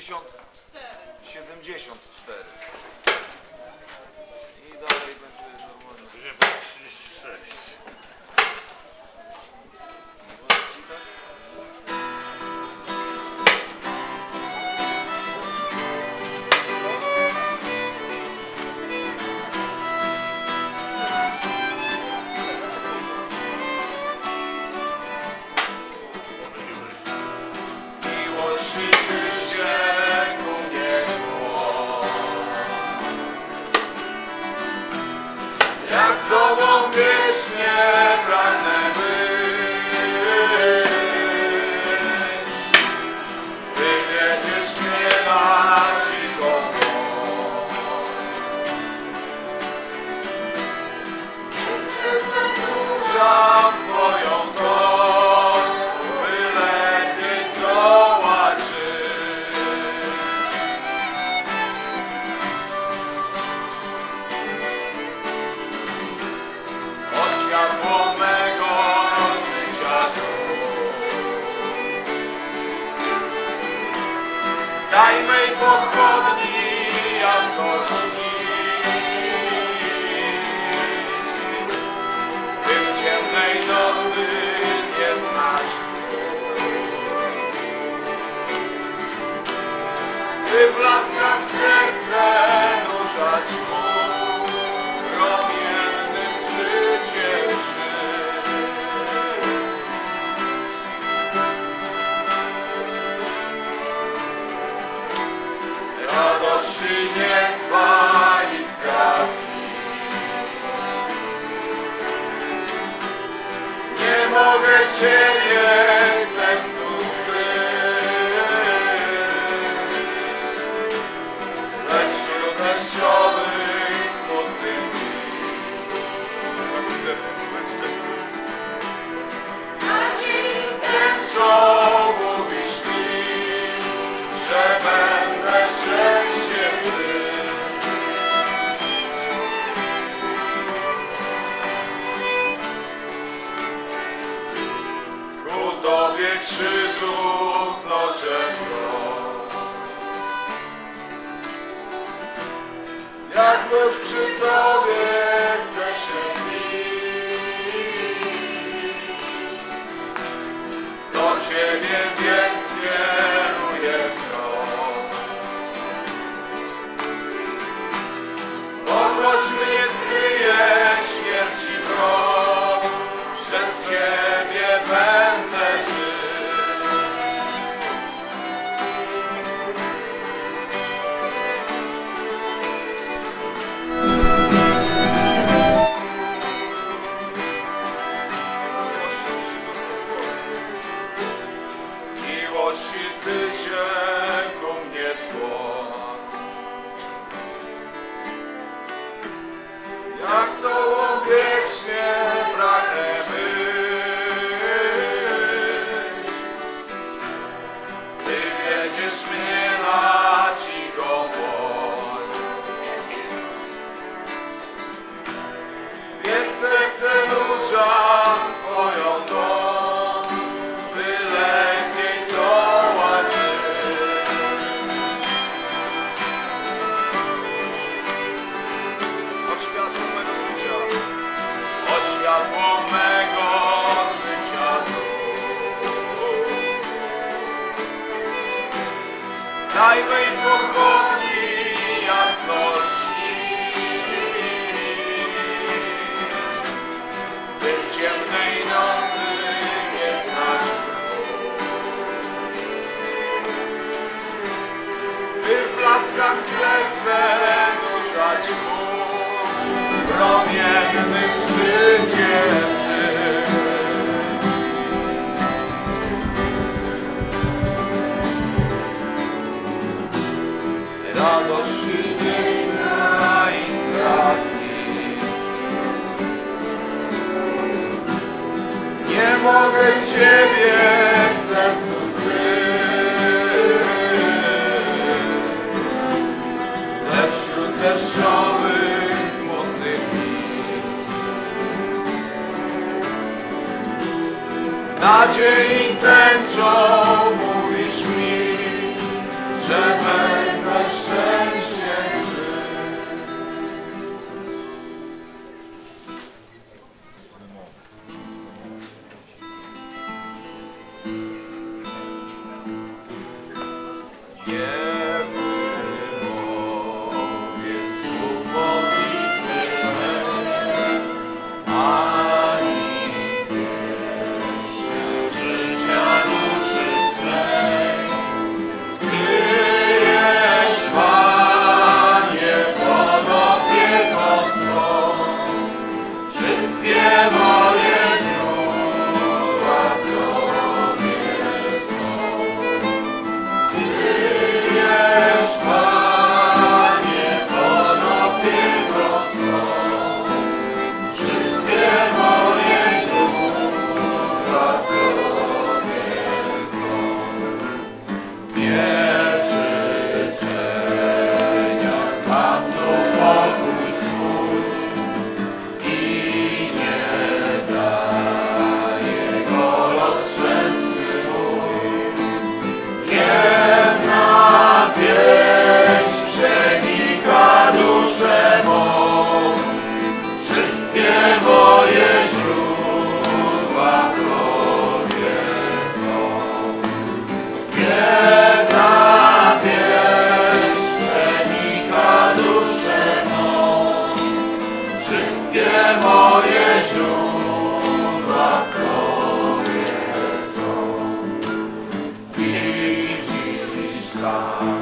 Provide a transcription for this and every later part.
Vision Nadziei tęczą mówisz mi, że będę star.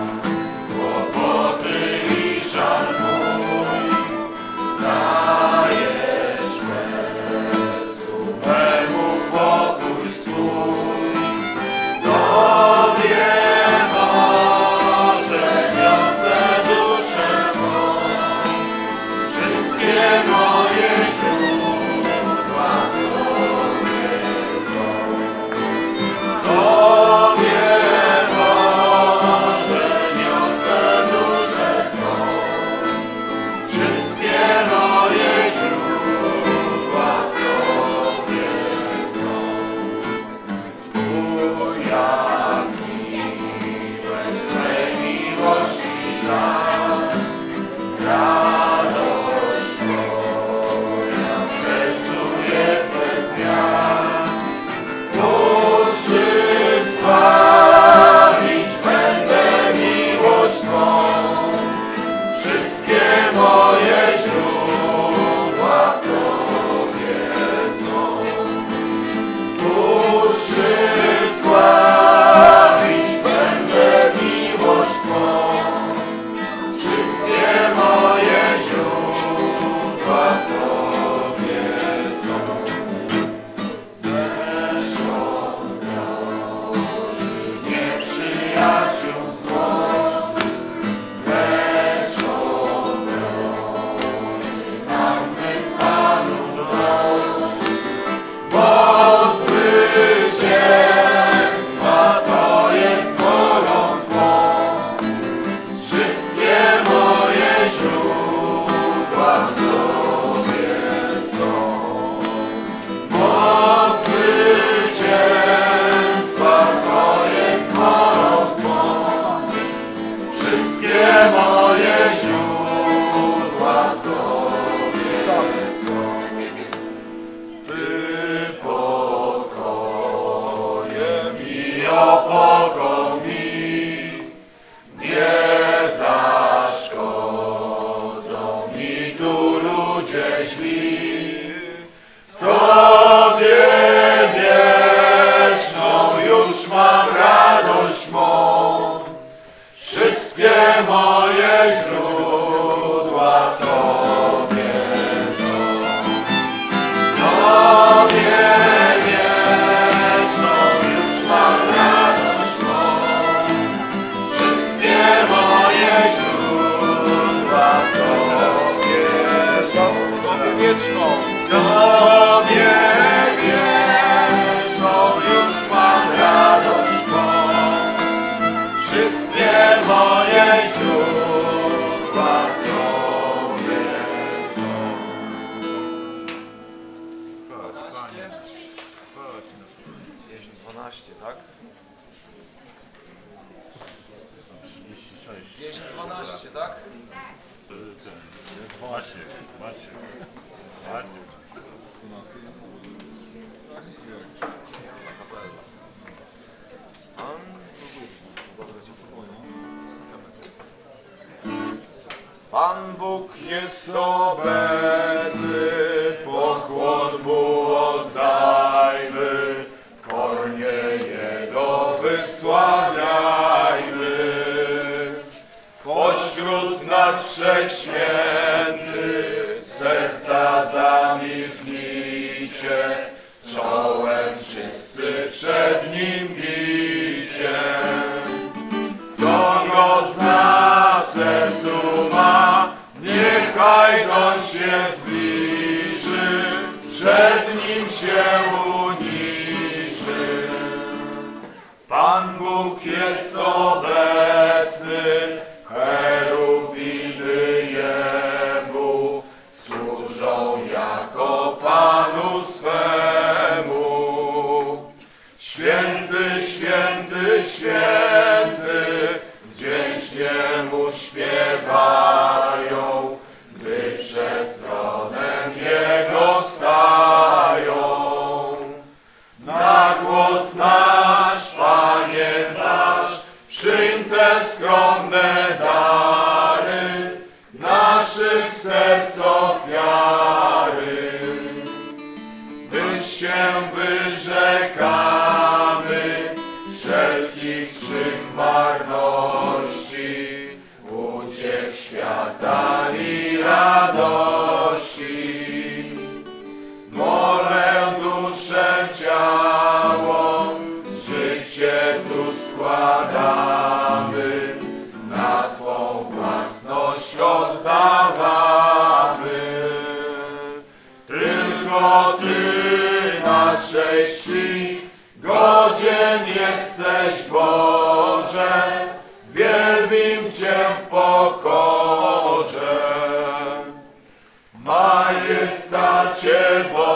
Lord.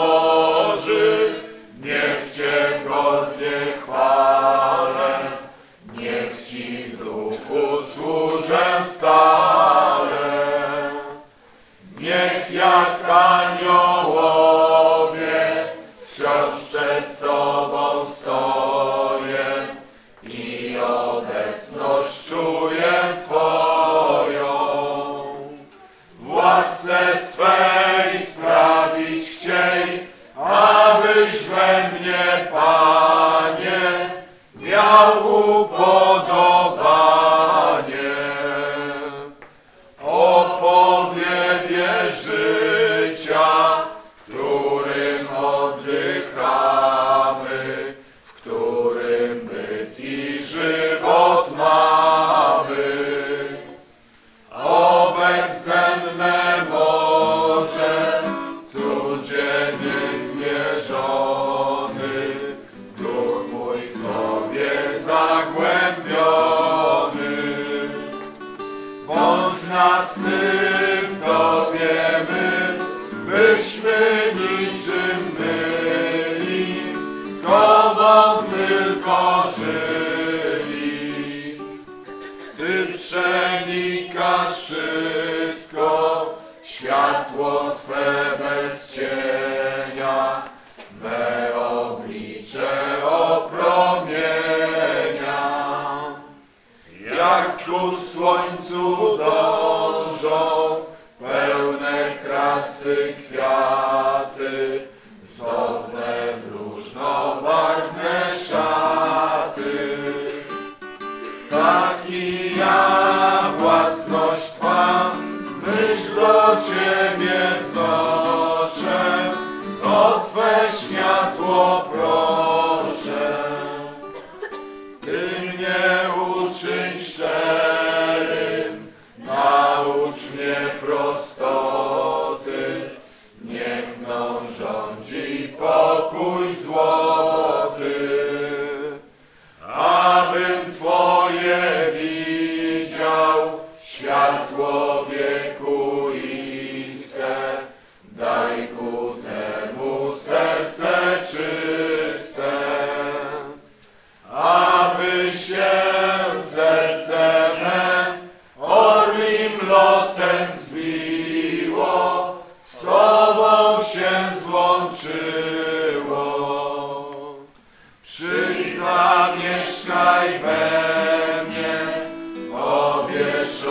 ja własność Twa, myśl do Ciebie. zamieszkaj we mnie, obierz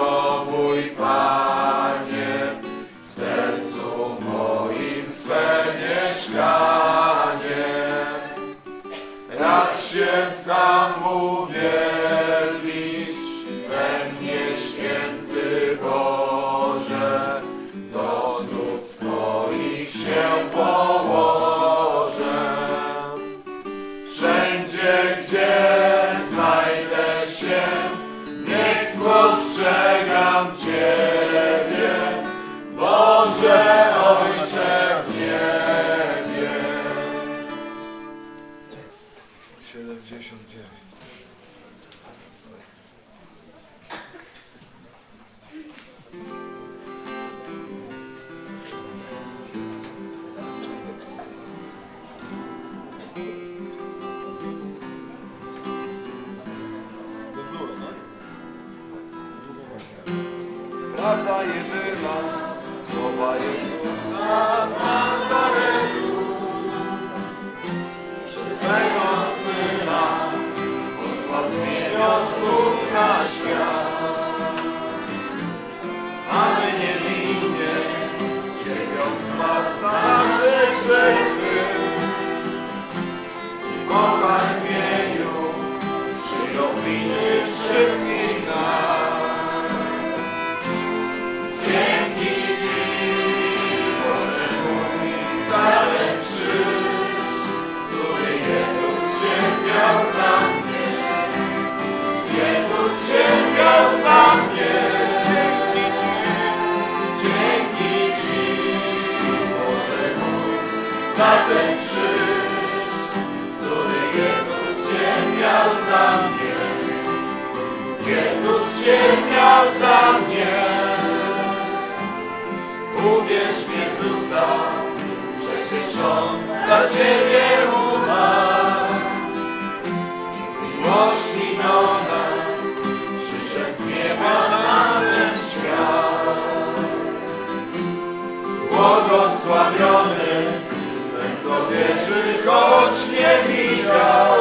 아, 예. za ten krzyż, który Jezus Cię miał za mnie. Jezus Cię miał za mnie. Uwierz w Jezusa, przecież On za Ciebie umarł. I z miłości do nas przyszedł z nieba na ten świat. Błogosławiony choć nie widział.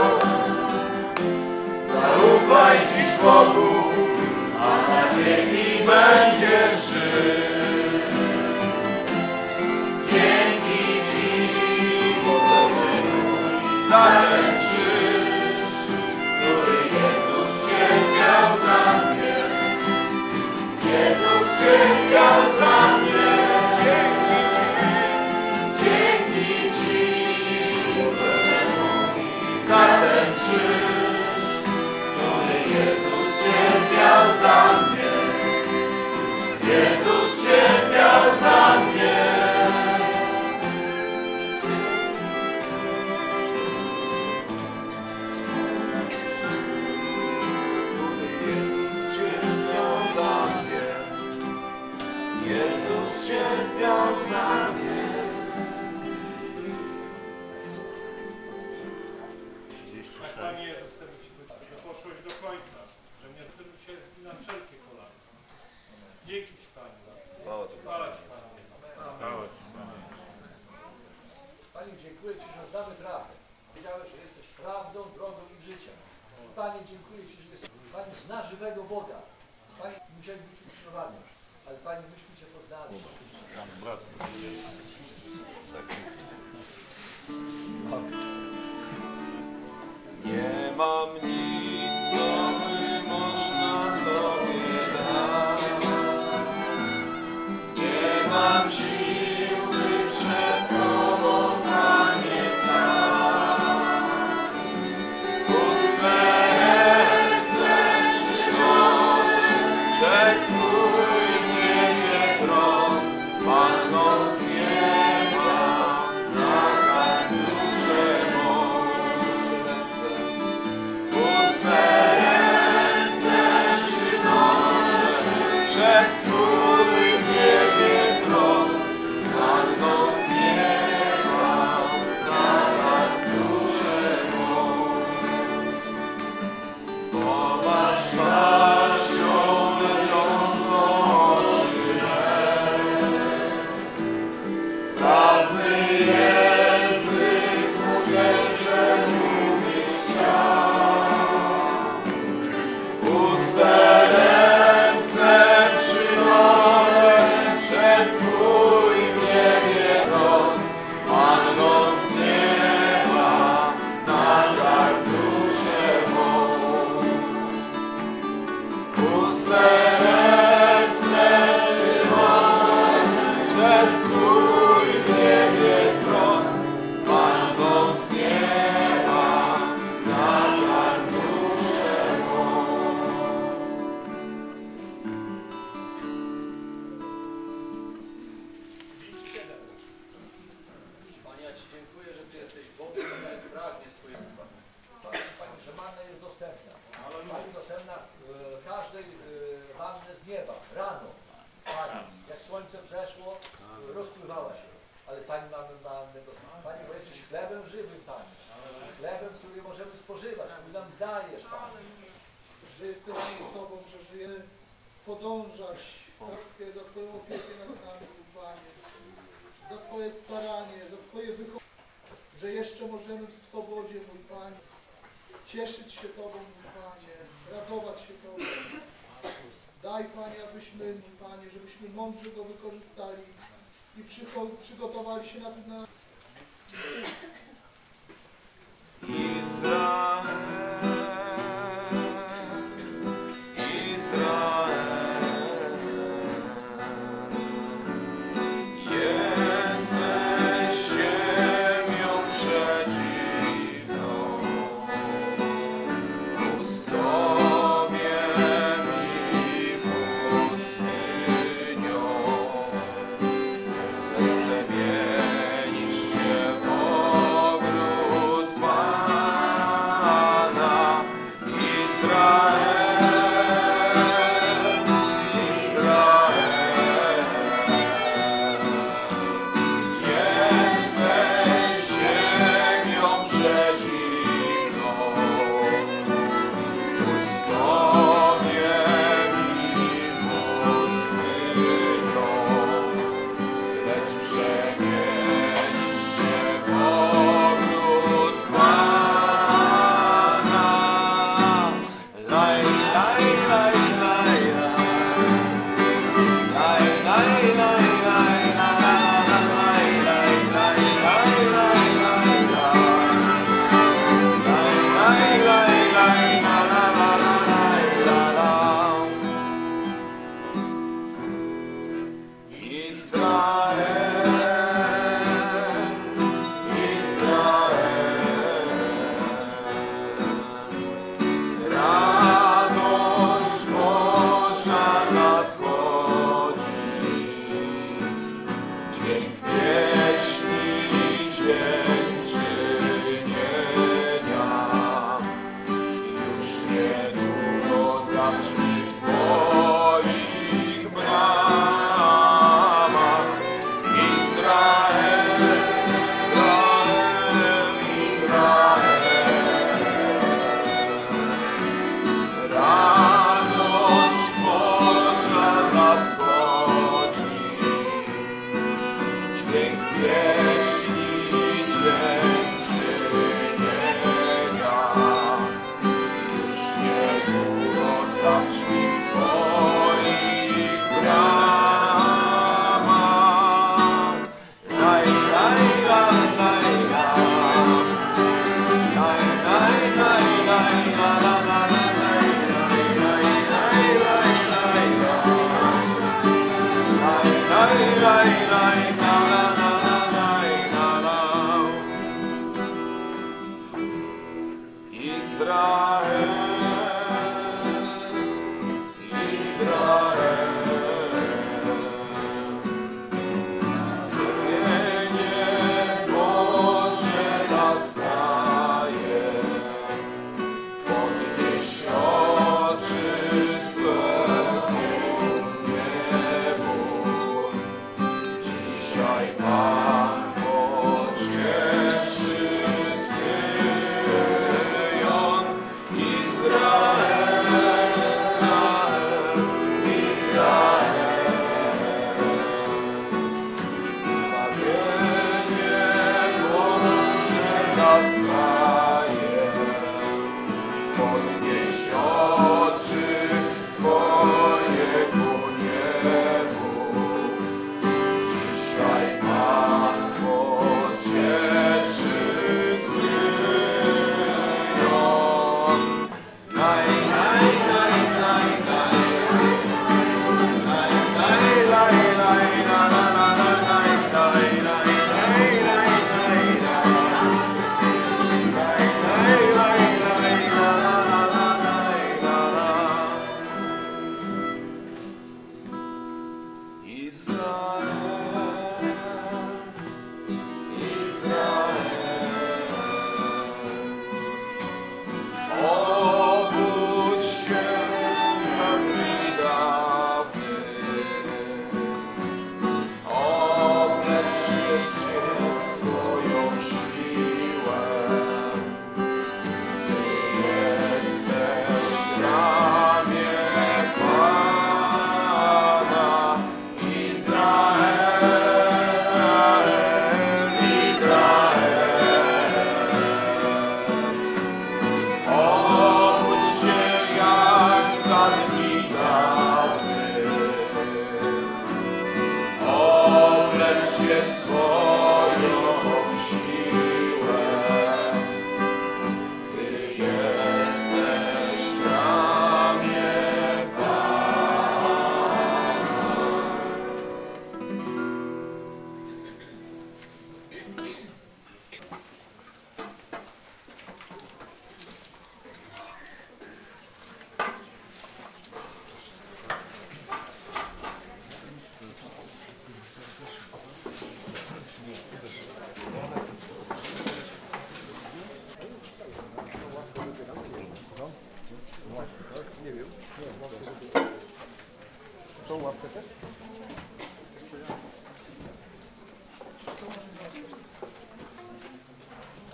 Zaufaj dziś Bogu, a na biegi będziesz dziękuję Ci, że jesteś. Pani zna żywego Boga. Pani musiała być ukrzyżowana, ale Pani myśmy Cię poznali. Brat. Nie mam cieszyć się Tobą, Panie, radować się Tobą. Daj, Panie, abyśmy, Panie, żebyśmy mądrze to wykorzystali i przygotowali się na ten... Izrael.